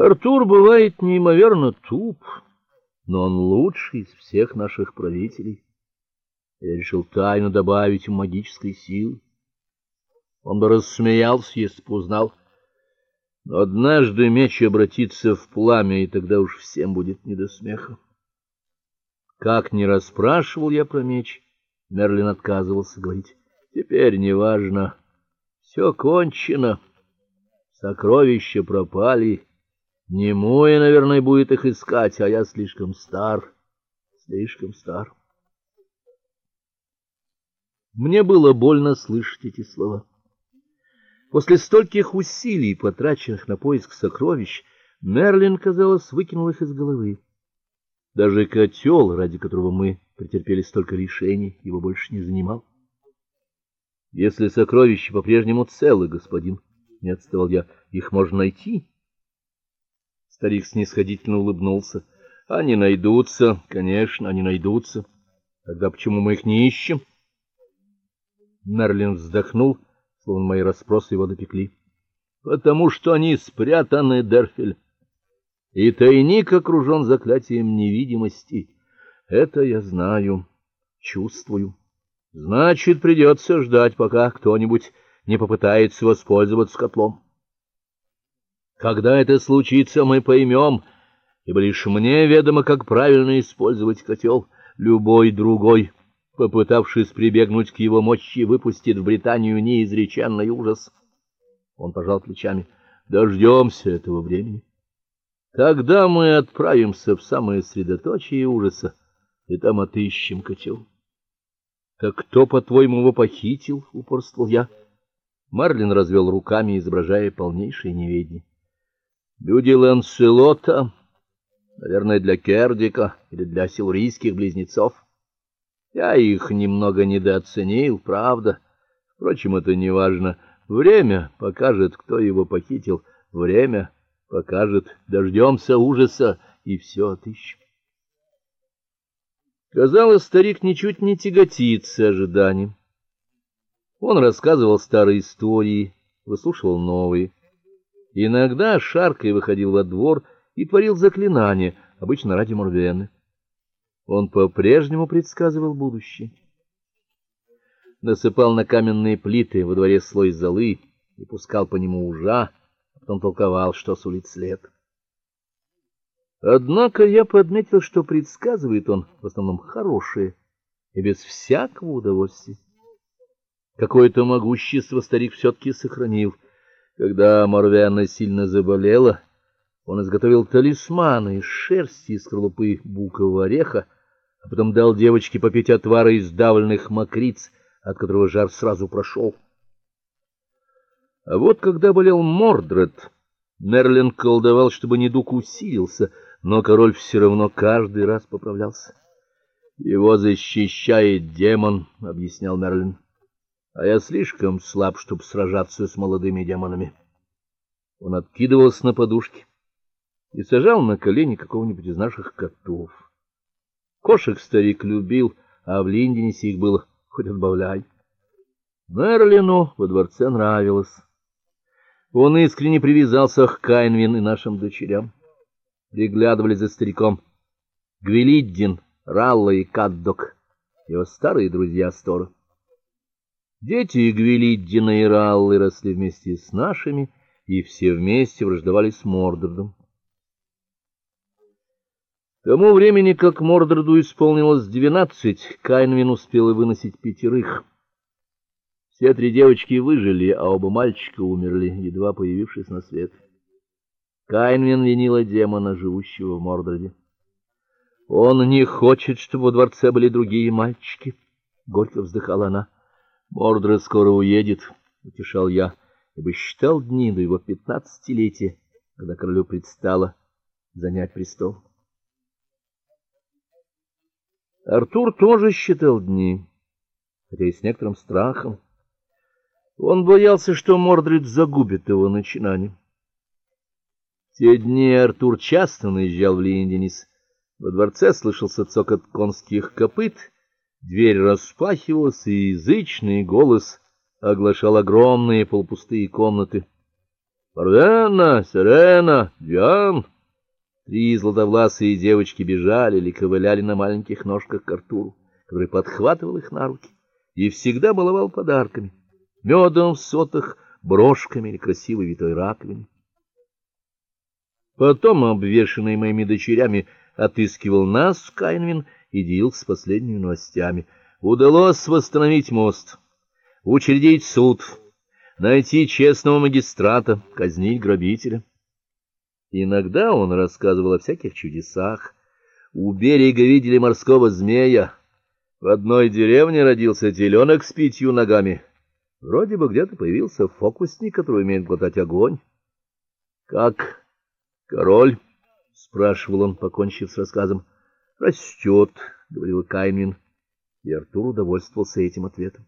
Артур бывает неимоверно туп, но он лучший из всех наших правителей. Я решил тайно добавить ему магической силы. Он бы рассмеялся, если бы узнал. Но однажды меч обратится в пламя, и тогда уж всем будет не до смеха. Как ни расспрашивал я про меч, Мерлин отказывался говорить. Теперь неважно, все кончено. Сокровища пропали. Немое, наверное, будет их искать, а я слишком стар, слишком стар. Мне было больно слышать эти слова. После стольких усилий, потраченных на поиск сокровищ, Мерлин, казалось, выкинул их из головы. Даже котел, ради которого мы претерпели столько лишений, его больше не занимал. Если сокровища по-прежнему целы, господин, не отставал я, их можно найти. Старик снисходительно улыбнулся. Они найдутся, конечно, они найдутся. Тогда почему мы их не ищем? Мерлин вздохнул, словно мои расспросы его допекли. Потому что они спрятаны, Дерфель. И тайник окружен заклятием невидимости. Это я знаю, чувствую. Значит, придется ждать, пока кто-нибудь не попытается воспользоваться котлом. Когда это случится, мы поймем, ибо лишь мне ведомо, как правильно использовать котел. Любой другой, попытавшись прибегнуть к его мощи, выпустит в Британию неизреченный ужас. Он пожал плечами. Дождемся этого времени. Тогда мы отправимся в самое средоточие ужаса, и там отыщем котел. Так кто, по-твоему, его похитил? упорствовал я. Марлин развел руками, изображая полнейшее неведение. Люди Ланселота, наверное, для Кердика или для силурийских близнецов. Я их немного недооценил, правда. Впрочем, это не важно. Время покажет, кто его похитил. Время покажет. Дождемся ужаса и все отыщем. Казалось, старик ничуть не тяготится ожиданием. Он рассказывал старые истории, выслушивал новые. Иногда шаркой выходил во двор и творил заклинания, обычно ради Морвены. Он по-прежнему предсказывал будущее. Насыпал на каменные плиты во дворе слой золы и пускал по нему ужа, а потом толковал, что сулит след. Однако я подметил, что предсказывает он в основном хорошее и без всякого удовольствия. Какое-то могущество старик все таки сохранил. Когда Морвяна сильно заболела, он изготовил талисманы из шерсти и скорлупы букового ореха, а потом дал девочке попить отвара из давленных мокриц, от которого жар сразу прошел. А вот когда болел Мордред, Мерлин колдовал, чтобы недуг усилился, но король все равно каждый раз поправлялся. Его защищает демон, объяснял Мерлин а я слишком слаб, чтобы сражаться с молодыми демонами. Он откидывался на подушки и сажал на колени какого-нибудь из наших котов. Кошек старик любил, а в Линденесе их было хоть отбавляй. Мерлину во дворце нравилось. Он искренне привязался к Кайнвин и нашим дочерям. Приглядывали за стариком Гвилиддин, Ралла и Каддок, его старые друзья Стора. Дети Гвелиддина и Раллы росли вместе с нашими, и все вместе враждовали с Мордордом. К тому времени, как Мордорду исполнилось двенадцать, Кайнвин успел выносить пятерых. Все три девочки выжили, а оба мальчика умерли, едва появившись на свет. Кайнвин винила демона, живущего в Мордорде. Он не хочет, чтобы во дворце были другие мальчики, горько вздыхала она. Мордред скоро уедет, утешал я, ибо считал дни до его пятнадцатилетия, когда королю предстало занять престол. Артур тоже считал дни, хотя и с некоторым страхом. Он боялся, что Мордред загубит его начинание. Те дни Артур часто наезжал в Линденис. Во дворце слышался цокот конских копыт Дверь распахивалась, и язычный голос оглашал огромные полупустые комнаты. Пардена, Сирена, Диан. Три златовласые девочки бежали или ковыляли на маленьких ножках к Артуру, который подхватывал их на руки и всегда баловал подарками: медом в сотах, брошками или красивой витой раковиной. Потом, обвешанный моими дочерями, отыскивал нас, Кайнвин, и делился последними новостями. Удалось восстановить мост, учредить суд, найти честного магистрата, казнить грабителя. Иногда он рассказывал о всяких чудесах. У берега видели морского змея. В одной деревне родился теленок с пятью ногами. Вроде бы где-то появился фокусник, который умеет глотать огонь. Как Король, спрашивал он, покончив с рассказом. Растет, говорил Каймин, и Артур удовольствовался этим ответом.